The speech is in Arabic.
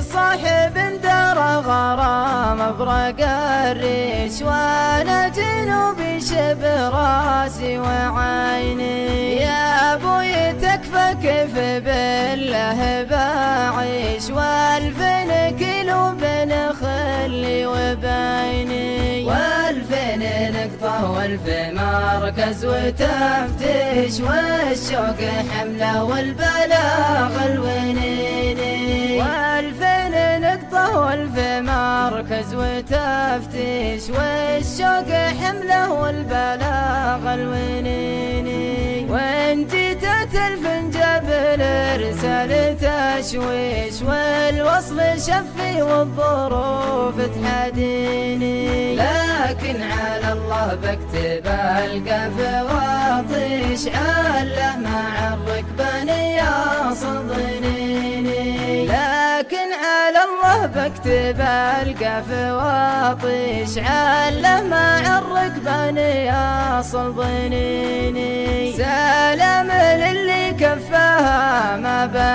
صاحب دار غرام برق الريش وأنا جنوبي شب راسي وعيني. يا أبوي تكفى كيف بالله بعيش. والفين كيلو بين خلي وبيني. والفين نقطة والف مركز وتفتيش. والشوق حملة والبلاغ والف مركز وتفتيش والشوق حمله والبلاغ الونيني وان جيت تلفن جبل رسالة تشويش والوصل شفي والظروف تحديني لكن على الله بكتب القف واطيش عله مع الركبان يا صدنيني بكتب القف واطيش عله مع الركبان يا صدنيني سلام للي كفاها ما